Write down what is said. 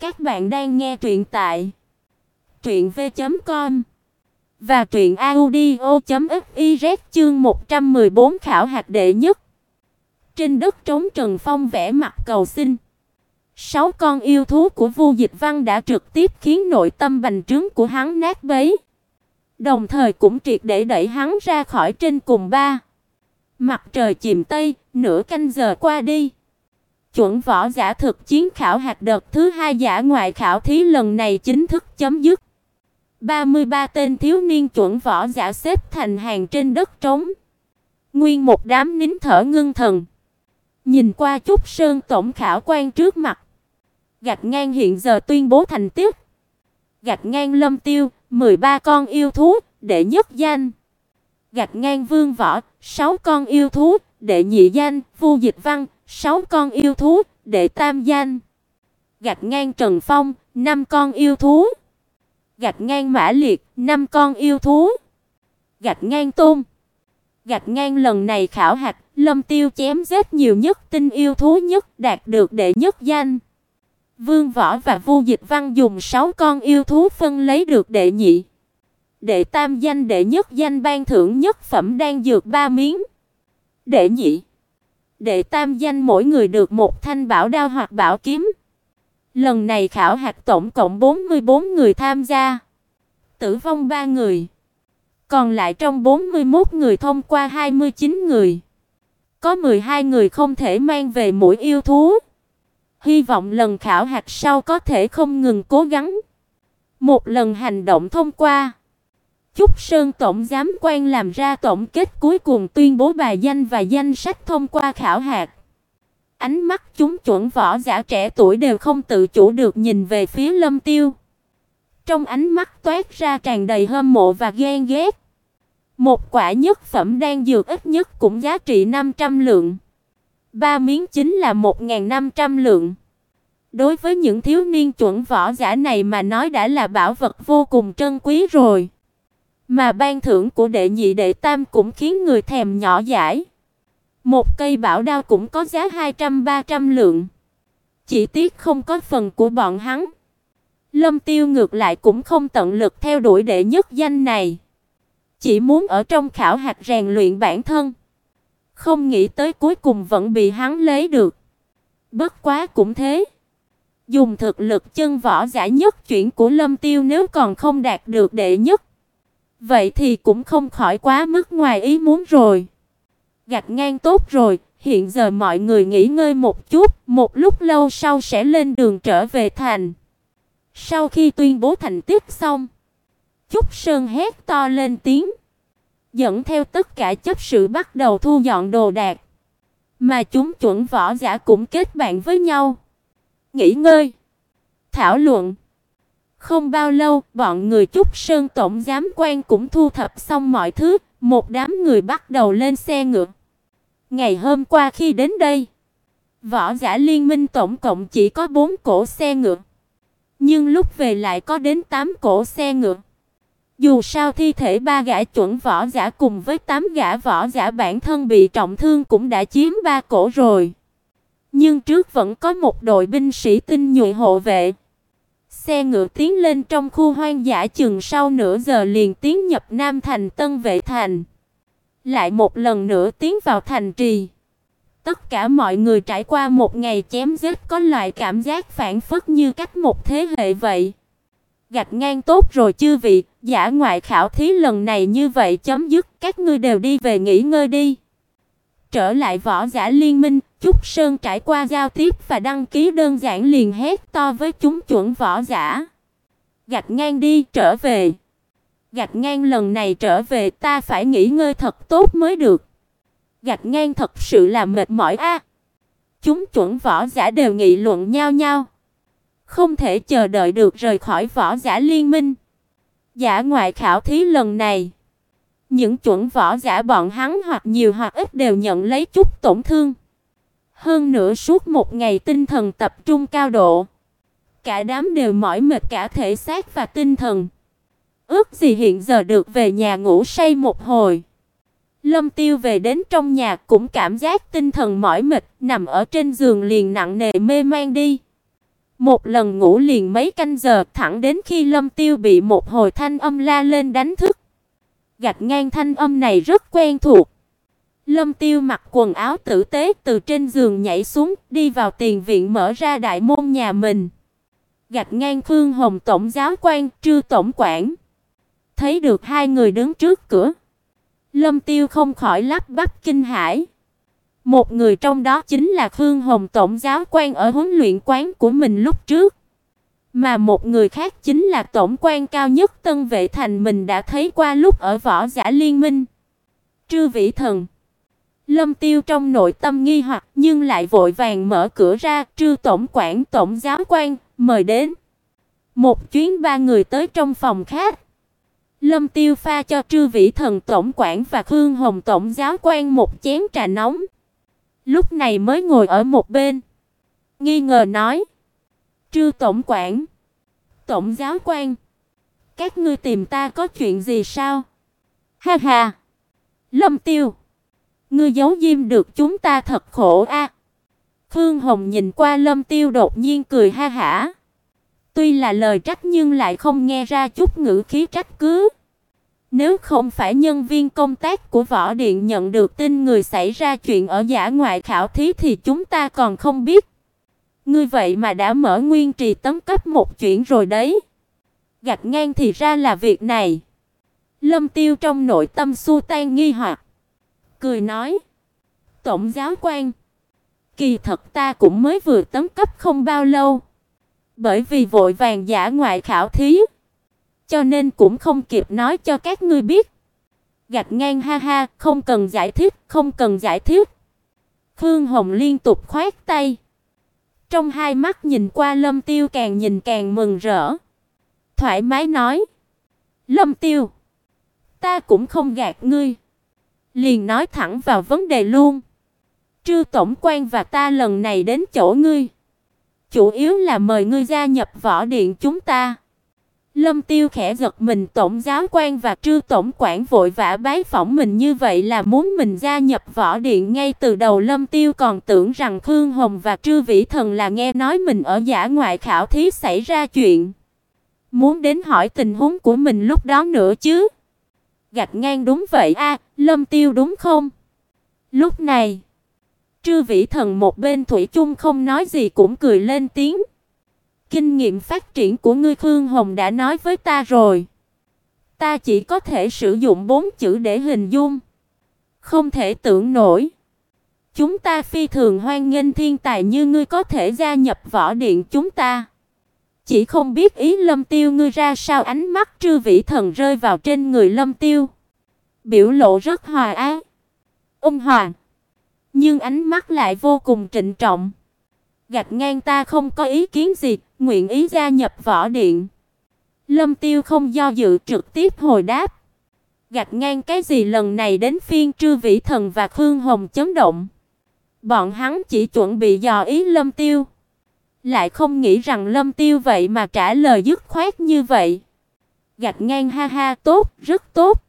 Các bạn đang nghe truyện tại truyện v.com và truyện audio.fiz chương 114 khảo hạt đệ nhất. Trên đất trống Trần Phong vẽ mặt cầu xin. Sáu con yêu thú của Vu Dịch Văn đã trực tiếp khiến nội tâm bành trướng của hắn nát bấy, đồng thời cũng triệt để đẩy hắn ra khỏi trên cùng ba. Mặt trời chìm tây, nửa canh giờ qua đi. Chuẩn võ giả thực chiến khảo hạt đợt thứ hai giả ngoại khảo thí lần này chính thức chấm dứt. 33 tên thiếu niên chuẩn võ giả xếp thành hàng trên đất trống. Nguyên một đám nín thở ngưng thần. Nhìn qua chút sơn tổng khảo quan trước mặt. Gạch ngang hiện giờ tuyên bố thành tích. Gạch ngang lâm tiêu, 13 con yêu thú, đệ nhất danh. Gạch ngang vương võ, 6 con yêu thú, đệ nhị danh, vu dịch văn, sáu con yêu thú, đệ tam danh. Gạch ngang Trần Phong, năm con yêu thú. Gạch ngang Mã Liệt, năm con yêu thú. Gạch ngang Tôn. Gạch ngang lần này khảo hạch, Lâm Tiêu chém giết nhiều nhất tinh yêu thú nhất, đạt được đệ nhất danh. Vương Võ và Vu Dịch Văn dùng 6 con yêu thú phân lấy được đệ nhị. Đệ tam danh đệ nhất danh ban thưởng nhất phẩm đang dược ba miếng. Đệ nhị Đệ tam danh mỗi người được một thanh bảo đao hoặc bảo kiếm. Lần này khảo hạch tổng cộng 44 người tham gia. Tử vong 3 người. Còn lại trong 41 người thông qua 29 người. Có 12 người không thể mang về mũi yêu thú. Hy vọng lần khảo hạch sau có thể không ngừng cố gắng. Một lần hành động thông qua. Trúc Sơn tổng giám quan làm ra tổng kết cuối cùng tuyên bố bài danh và danh sách thông qua khảo hạt. Ánh mắt chúng chuẩn võ giả trẻ tuổi đều không tự chủ được nhìn về phía Lâm Tiêu. Trong ánh mắt toát ra tràn đầy hâm mộ và ghen ghét. Một quả nhất phẩm đang dược ít nhất cũng giá trị 500 lượng. Ba miếng chính là 1500 lượng. Đối với những thiếu niên chuẩn võ giả này mà nói đã là bảo vật vô cùng trân quý rồi. Mà ban thưởng của đệ nhị đệ tam cũng khiến người thèm nhỏ dãi. Một cây bảo đao cũng có giá 200-300 lượng. Chỉ tiếc không có phần của bọn hắn. Lâm Tiêu ngược lại cũng không tận lực theo đuổi đệ nhất danh này. Chỉ muốn ở trong khảo hạt rèn luyện bản thân. Không nghĩ tới cuối cùng vẫn bị hắn lấy được. Bất quá cũng thế. Dùng thực lực chân võ giả nhất chuyển của Lâm Tiêu nếu còn không đạt được đệ nhất Vậy thì cũng không khỏi quá mức ngoài ý muốn rồi. Gạch ngang tốt rồi, hiện giờ mọi người nghỉ ngơi một chút, một lúc lâu sau sẽ lên đường trở về thành. Sau khi tuyên bố thành tích xong, Trúc Sơn hét to lên tiếng, dẫn theo tất cả chấp sự bắt đầu thu dọn đồ đạc. Mà chúng chuẩn võ giả cũng kết bạn với nhau. Nghỉ ngơi, thảo luận không bao lâu, bọn người Trúc Sơn tổng giám quan cũng thu thập xong mọi thứ, một đám người bắt đầu lên xe ngựa. Ngày hôm qua khi đến đây, võ giả liên minh tổng cộng chỉ có 4 cổ xe ngựa. Nhưng lúc về lại có đến 8 cổ xe ngựa. Dù sao thi thể ba gã chuẩn võ giả cùng với 8 gã võ giả bản thân bị trọng thương cũng đã chiếm ba cổ rồi. Nhưng trước vẫn có một đội binh sĩ tinh nhuệ hộ vệ. Xe ngựa tiến lên trong khu hoang dã chừng sau nửa giờ liền tiến nhập Nam thành Tân Vệ thành. Lại một lần nữa tiến vào thành trì. Tất cả mọi người trải qua một ngày chém giết có loại cảm giác phản phất như cách một thế hệ vậy. Gạch ngang tốt rồi chư vị, giả ngoại khảo thí lần này như vậy chấm dứt, các ngươi đều đi về nghỉ ngơi đi. Trở lại võ giả liên minh, Trúc Sơn trải qua giao tiếp và đăng ký đơn giản liền hét to với chúng chuẩn võ giả. Gạch ngang đi, trở về. Gạch ngang lần này trở về ta phải nghỉ ngơi thật tốt mới được. Gạch ngang thật sự là mệt mỏi a. chúng chuẩn võ giả đều nghị luận nhau nhau. Không thể chờ đợi được rời khỏi võ giả liên minh. Giả ngoại khảo thí lần này những chuẩn võ giả bọn hắn hoặc nhiều hoặc ít đều nhận lấy chút tổn thương. Hơn nữa suốt một ngày tinh thần tập trung cao độ, cả đám đều mỏi mệt cả thể xác và tinh thần. Ước gì hiện giờ được về nhà ngủ say một hồi. Lâm Tiêu về đến trong nhà cũng cảm giác tinh thần mỏi mệt, nằm ở trên giường liền nặng nề mê man đi. Một lần ngủ liền mấy canh giờ, thẳng đến khi Lâm Tiêu bị một hồi thanh âm la lên đánh thức. Gạch ngang thanh âm này rất quen thuộc. Lâm Tiêu mặc quần áo tử tế từ trên giường nhảy xuống, đi vào tiền viện mở ra đại môn nhà mình. Gạch ngang Khương Hồng tổng giáo quan, Trư tổng quản. Thấy được hai người đứng trước cửa, Lâm Tiêu không khỏi lắp bắp kinh hãi. Một người trong đó chính là Khương Hồng tổng giáo quan ở huấn luyện quán của mình lúc trước, mà một người khác chính là tổng quan cao nhất Tân Vệ thành mình đã thấy qua lúc ở võ giả liên minh. Trư Vĩ Thần Lâm Tiêu trong nội tâm nghi hoặc nhưng lại vội vàng mở cửa ra, "Trư tổng quản, tổng giáo quan, mời đến." Một chuyến ba người tới trong phòng khác. Lâm Tiêu pha cho Trư Vĩ Thần tổng quản và Khương Hồng tổng giáo quan một chén trà nóng. Lúc này mới ngồi ở một bên, nghi ngờ nói: "Trư tổng quản, tổng giáo quan, các ngươi tìm ta có chuyện gì sao?" Ha ha. Lâm Tiêu Ngươi giấu diêm được chúng ta thật khổ a. À. Khương Hồng nhìn qua Lâm Tiêu đột nhiên cười ha hả. Tuy là lời trách nhưng lại không nghe ra chút ngữ khí trách cứ. Nếu không phải nhân viên công tác của võ điện nhận được tin người xảy ra chuyện ở giả ngoại khảo thí thì chúng ta còn không biết. Ngươi vậy mà đã mở nguyên trì tấm cấp một chuyện rồi đấy. Gạch ngang thì ra là việc này. Lâm Tiêu trong nội tâm xu tan nghi hoặc cười nói: "Tổng giáo quan, kỳ thật ta cũng mới vừa tấm cấp không bao lâu, bởi vì vội vàng giả ngoại khảo thí, cho nên cũng không kịp nói cho các ngươi biết." Gạch ngang ha ha, không cần giải thích, không cần giải thích. Khương Hồng liên tục khoát tay. Trong hai mắt nhìn qua Lâm Tiêu càng nhìn càng mừng rỡ. Thoải mái nói: "Lâm Tiêu, ta cũng không gạt ngươi liền nói thẳng vào vấn đề luôn. Trư tổng quan và ta lần này đến chỗ ngươi, chủ yếu là mời ngươi gia nhập võ điện chúng ta. Lâm Tiêu khẽ giật mình, tổng giáo quan và Trư tổng quản vội vã bái phỏng mình như vậy là muốn mình gia nhập võ điện ngay từ đầu Lâm Tiêu còn tưởng rằng Khương Hồng và Trư Vĩ Thần là nghe nói mình ở giả ngoại khảo thí xảy ra chuyện, muốn đến hỏi tình huống của mình lúc đó nữa chứ. Gạch ngang đúng vậy a, Lâm Tiêu đúng không? Lúc này, Trư Vĩ Thần một bên thủy chung không nói gì cũng cười lên tiếng. Kinh nghiệm phát triển của ngươi Khương Hồng đã nói với ta rồi. Ta chỉ có thể sử dụng bốn chữ để hình dung. Không thể tưởng nổi. Chúng ta phi thường hoan nghênh thiên tài như ngươi có thể gia nhập võ điện chúng ta. Chỉ không biết ý Lâm Tiêu ngươi ra sao ánh mắt Trư Vĩ Thần rơi vào trên người Lâm Tiêu. Biểu lộ rất hòa ái. ôn hòa. Nhưng ánh mắt lại vô cùng trịnh trọng. Gạch ngang ta không có ý kiến gì, nguyện ý gia nhập võ điện. Lâm Tiêu không do dự trực tiếp hồi đáp. Gạch ngang cái gì lần này đến phiên Trư Vĩ Thần và Khương Hồng chấn động. Bọn hắn chỉ chuẩn bị dò ý Lâm Tiêu. Lại không nghĩ rằng Lâm Tiêu vậy mà trả lời dứt khoát như vậy. Gạch ngang ha ha tốt, rất tốt.